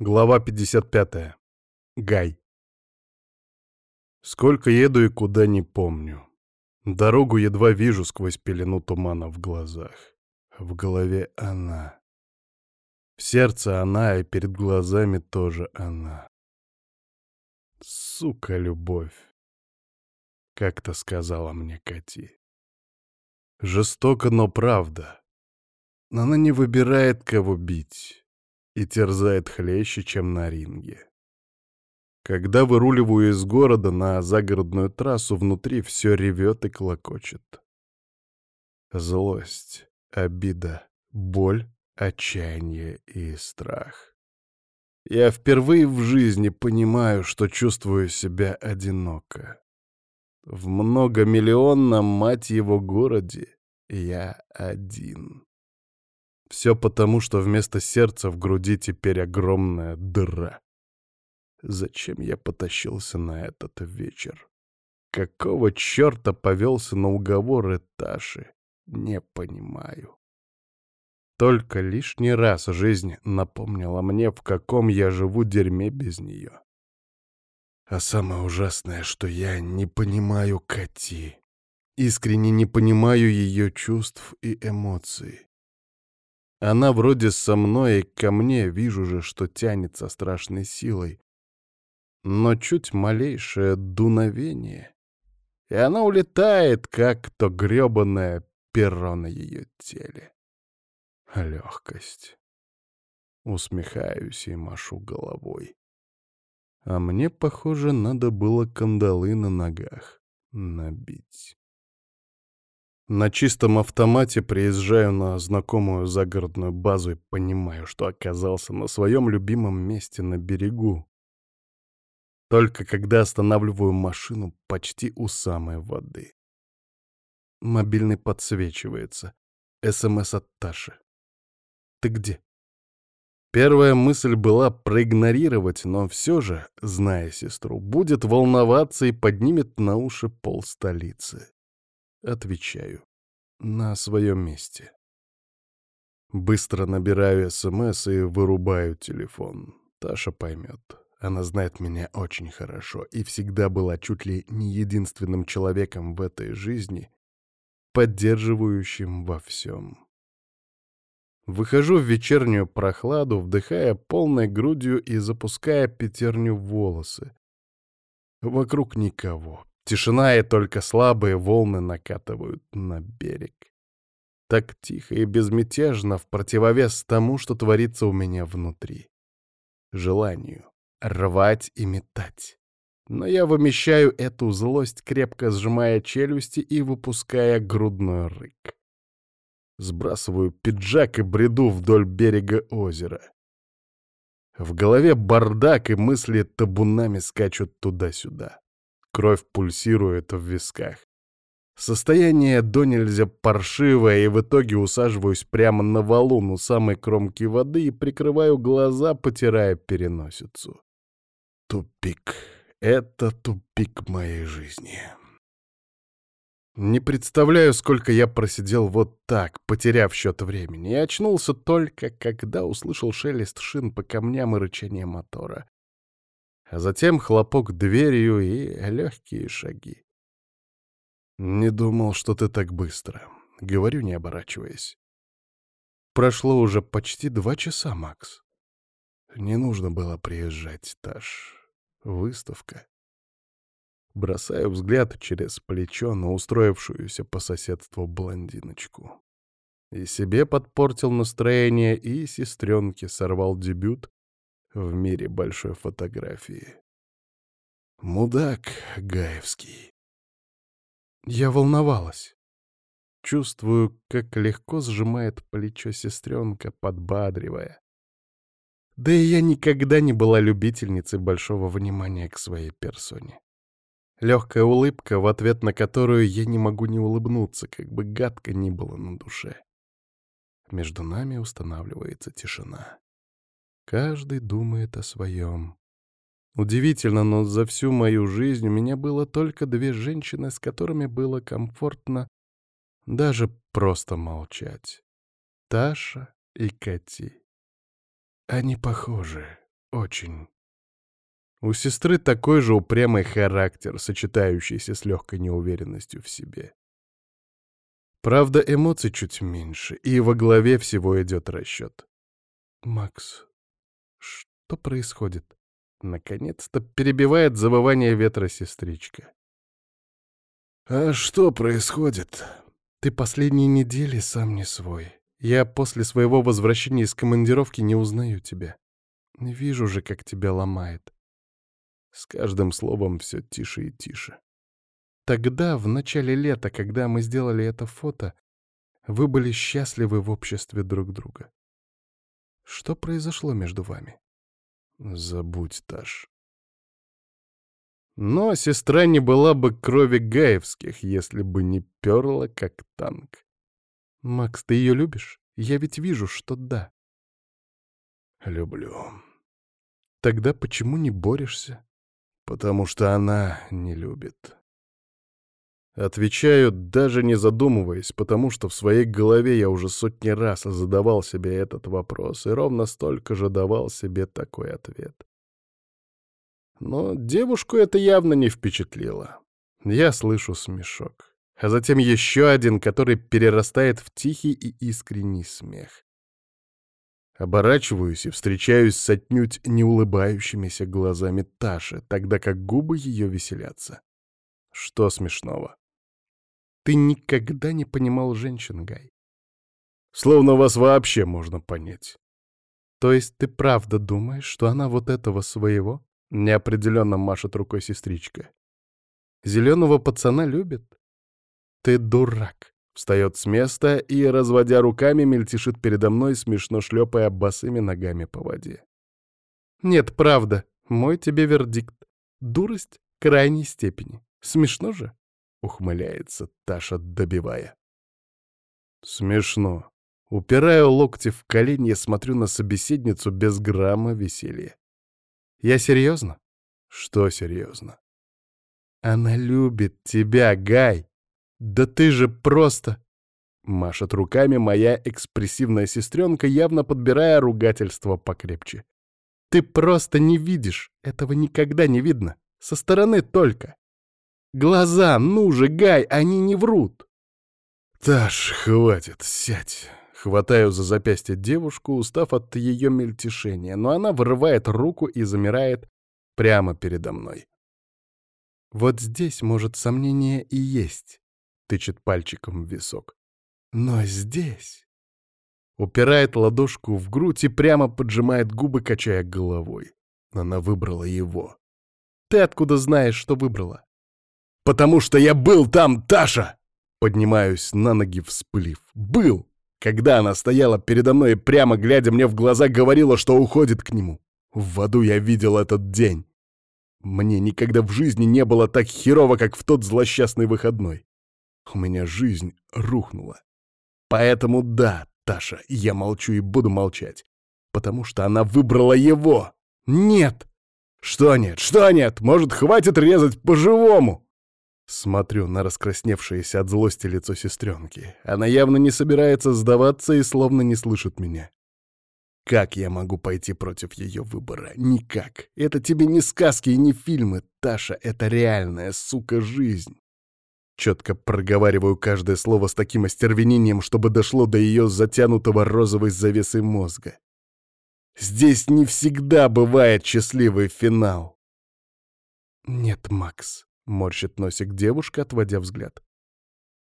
Глава 55. Гай. Сколько еду и куда не помню. Дорогу едва вижу сквозь пелену тумана в глазах. В голове она. В сердце она, и перед глазами тоже она. Сука, любовь. Как-то сказала мне Кати. Жестоко, но правда. Она не выбирает, кого бить и терзает хлеще, чем на ринге. Когда выруливаю из города на загородную трассу, внутри все ревет и клокочет. Злость, обида, боль, отчаяние и страх. Я впервые в жизни понимаю, что чувствую себя одиноко. В многомиллионном, мать его, городе я один. Все потому, что вместо сердца в груди теперь огромная дыра. Зачем я потащился на этот вечер? Какого черта повелся на уговоры Таши? Не понимаю. Только лишний раз жизнь напомнила мне, в каком я живу дерьме без нее. А самое ужасное, что я не понимаю Кати. Искренне не понимаю ее чувств и эмоций. Она вроде со мной и ко мне, вижу же, что тянется страшной силой. Но чуть малейшее дуновение, и она улетает, как то грёбаное перо на ее теле. Легкость. Усмехаюсь и машу головой. А мне, похоже, надо было кандалы на ногах набить. На чистом автомате приезжаю на знакомую загородную базу и понимаю, что оказался на своем любимом месте на берегу. Только когда останавливаю машину почти у самой воды. Мобильный подсвечивается. СМС от Таши. «Ты где?» Первая мысль была проигнорировать, но все же, зная сестру, будет волноваться и поднимет на уши пол столицы. Отвечаю. На своем месте. Быстро набираю СМС и вырубаю телефон. Таша поймет. Она знает меня очень хорошо и всегда была чуть ли не единственным человеком в этой жизни, поддерживающим во всем. Выхожу в вечернюю прохладу, вдыхая полной грудью и запуская пятерню в волосы. Вокруг никого, Тишина и только слабые волны накатывают на берег. Так тихо и безмятежно в противовес тому, что творится у меня внутри. Желанию рвать и метать. Но я вымещаю эту злость, крепко сжимая челюсти и выпуская грудной рык. Сбрасываю пиджак и бреду вдоль берега озера. В голове бардак, и мысли табунами скачут туда-сюда. Кровь пульсирует в висках. Состояние до нельзя паршивое, и в итоге усаживаюсь прямо на валун у самой кромки воды и прикрываю глаза, потирая переносицу. Тупик. Это тупик моей жизни. Не представляю, сколько я просидел вот так, потеряв счет времени, и очнулся только, когда услышал шелест шин по камням и рычание мотора а затем хлопок дверью и легкие шаги. «Не думал, что ты так быстро», — говорю, не оборачиваясь. «Прошло уже почти два часа, Макс. Не нужно было приезжать, Таш. Выставка». Бросаю взгляд через плечо на устроившуюся по соседству блондиночку. И себе подпортил настроение, и сестренке сорвал дебют в мире большой фотографии. Мудак Гаевский. Я волновалась. Чувствую, как легко сжимает плечо сестренка, подбадривая. Да и я никогда не была любительницей большого внимания к своей персоне. Легкая улыбка, в ответ на которую я не могу не улыбнуться, как бы гадко ни было на душе. Между нами устанавливается тишина. Каждый думает о своем. Удивительно, но за всю мою жизнь у меня было только две женщины, с которыми было комфортно даже просто молчать. Таша и Кати. Они похожи, очень. У сестры такой же упрямый характер, сочетающийся с легкой неуверенностью в себе. Правда, эмоций чуть меньше, и во главе всего идет расчет. «Макс, что происходит?» Наконец-то перебивает завывание ветра сестричка. «А что происходит?» «Ты последние недели сам не свой. Я после своего возвращения из командировки не узнаю тебя. Вижу же, как тебя ломает. С каждым словом все тише и тише. Тогда, в начале лета, когда мы сделали это фото, вы были счастливы в обществе друг друга. Что произошло между вами? Забудь, Таш. Но сестра не была бы крови Гаевских, если бы не перла, как танк. Макс, ты ее любишь? Я ведь вижу, что да. Люблю. Тогда почему не борешься? Потому что она не любит. Отвечаю, даже не задумываясь, потому что в своей голове я уже сотни раз задавал себе этот вопрос и ровно столько же давал себе такой ответ. Но девушку это явно не впечатлило. Я слышу смешок, а затем еще один, который перерастает в тихий и искренний смех. Оборачиваюсь и встречаюсь с отнюдь не улыбающимися глазами Таши, тогда как губы ее веселятся. Что смешного? Ты никогда не понимал женщин, Гай. Словно вас вообще можно понять. То есть ты правда думаешь, что она вот этого своего? Неопределенно машет рукой сестричка. Зеленого пацана любит? Ты дурак. Встает с места и, разводя руками, мельтешит передо мной, смешно шлепая босыми ногами по воде. Нет, правда, мой тебе вердикт. Дурость крайней степени. Смешно же? Ухмыляется Таша, добивая. Смешно. Упираю локти в колени, смотрю на собеседницу без грамма веселья. Я серьезно? Что серьезно? Она любит тебя, Гай. «Да ты же просто...» Машет руками моя экспрессивная сестренка, явно подбирая ругательство покрепче. «Ты просто не видишь. Этого никогда не видно. Со стороны только. Глаза, ну же, Гай, они не врут!» «Таш, хватит, сядь!» Хватаю за запястье девушку, устав от ее мельтешения, но она вырывает руку и замирает прямо передо мной. Вот здесь, может, сомнение и есть тычет пальчиком в висок. Но здесь... Упирает ладошку в грудь и прямо поджимает губы, качая головой. Она выбрала его. Ты откуда знаешь, что выбрала? «Потому что я был там, Таша!» Поднимаюсь на ноги, всплив. «Был!» Когда она стояла передо мной и прямо глядя мне в глаза говорила, что уходит к нему. В аду я видел этот день. Мне никогда в жизни не было так херово, как в тот злосчастный выходной. У меня жизнь рухнула. Поэтому да, Таша, я молчу и буду молчать. Потому что она выбрала его. Нет! Что нет? Что нет? Может, хватит резать по-живому? Смотрю на раскрасневшееся от злости лицо сестренки. Она явно не собирается сдаваться и словно не слышит меня. Как я могу пойти против ее выбора? Никак. Это тебе не сказки и не фильмы, Таша. Это реальная, сука, жизнь. Четко проговариваю каждое слово с таким остервенением, чтобы дошло до ее затянутого розовой завесой мозга. Здесь не всегда бывает счастливый финал. «Нет, Макс», — морщит носик девушка, отводя взгляд.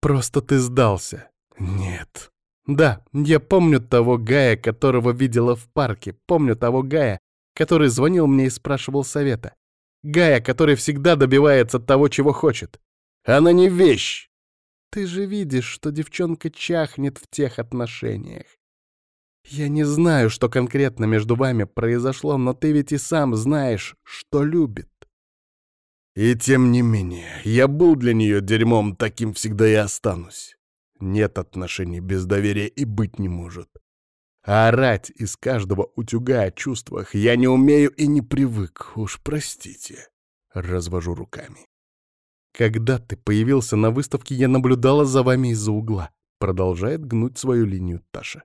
«Просто ты сдался». «Нет». «Да, я помню того Гая, которого видела в парке. Помню того Гая, который звонил мне и спрашивал совета. Гая, который всегда добивается того, чего хочет. Она не вещь. Ты же видишь, что девчонка чахнет в тех отношениях. Я не знаю, что конкретно между вами произошло, но ты ведь и сам знаешь, что любит. И тем не менее, я был для нее дерьмом, таким всегда и останусь. Нет отношений без доверия и быть не может. А орать из каждого утюга о чувствах я не умею и не привык, уж простите. Развожу руками. «Когда ты появился на выставке, я наблюдала за вами из-за угла», — продолжает гнуть свою линию Таша.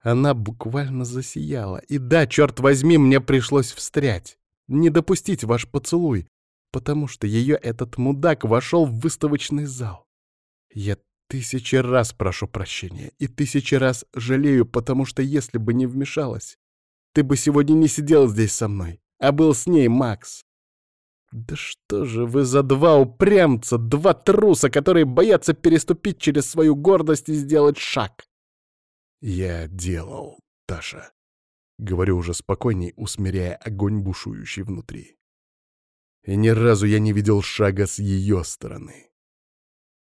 Она буквально засияла. И да, черт возьми, мне пришлось встрять. Не допустить ваш поцелуй, потому что ее этот мудак вошел в выставочный зал. Я тысячи раз прошу прощения и тысячи раз жалею, потому что если бы не вмешалась, ты бы сегодня не сидел здесь со мной, а был с ней, Макс. Да что же вы за два упрямца, два труса, которые боятся переступить через свою гордость и сделать шаг? Я делал, Таша. Говорю уже спокойней, усмиряя огонь, бушующий внутри. И ни разу я не видел шага с ее стороны.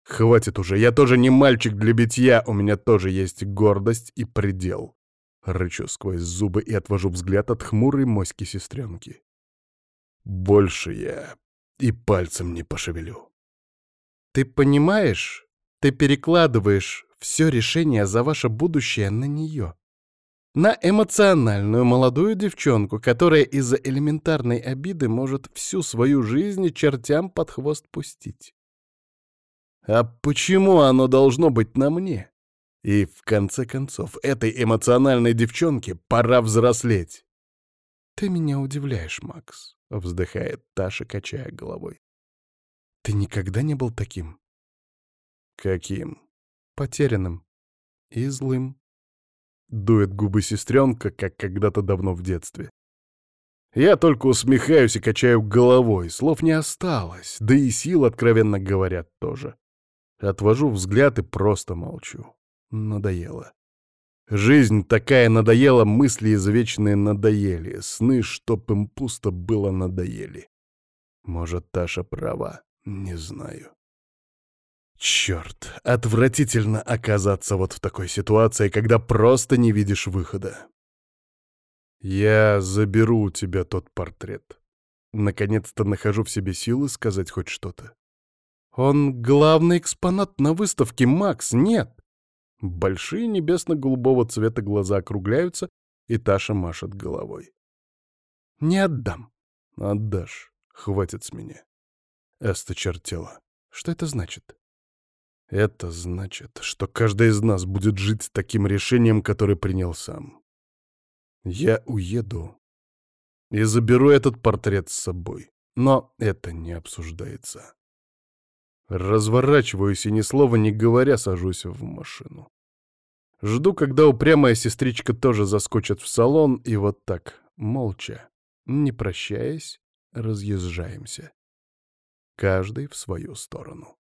Хватит уже, я тоже не мальчик для битья, у меня тоже есть гордость и предел. Рычу сквозь зубы и отвожу взгляд от хмурой моськи сестренки. Больше я и пальцем не пошевелю. Ты понимаешь, ты перекладываешь все решение за ваше будущее на нее. На эмоциональную молодую девчонку, которая из-за элементарной обиды может всю свою жизнь чертям под хвост пустить. А почему оно должно быть на мне? И в конце концов, этой эмоциональной девчонке пора взрослеть. «Ты меня удивляешь, Макс», — вздыхает Таша, качая головой. «Ты никогда не был таким?» «Каким?» «Потерянным и злым». Дует губы сестренка, как когда-то давно в детстве. Я только усмехаюсь и качаю головой, слов не осталось, да и сил, откровенно говорят, тоже. Отвожу взгляд и просто молчу. Надоело. Жизнь такая надоела, мысли извечные надоели, сны, чтоб им пусто было, надоели. Может, Таша права, не знаю. Черт, отвратительно оказаться вот в такой ситуации, когда просто не видишь выхода. Я заберу у тебя тот портрет. Наконец-то нахожу в себе силы сказать хоть что-то. Он главный экспонат на выставке, Макс, нет. Большие небесно-голубого цвета глаза округляются, и Таша машет головой. «Не отдам». «Отдашь. Хватит с меня». Эста чертела. Что это значит? Это значит, что каждый из нас будет жить с таким решением, которое принял сам. Я уеду и заберу этот портрет с собой, но это не обсуждается. Разворачиваюсь и ни слова не говоря сажусь в машину. Жду, когда упрямая сестричка тоже заскочит в салон, и вот так, молча, не прощаясь, разъезжаемся. Каждый в свою сторону.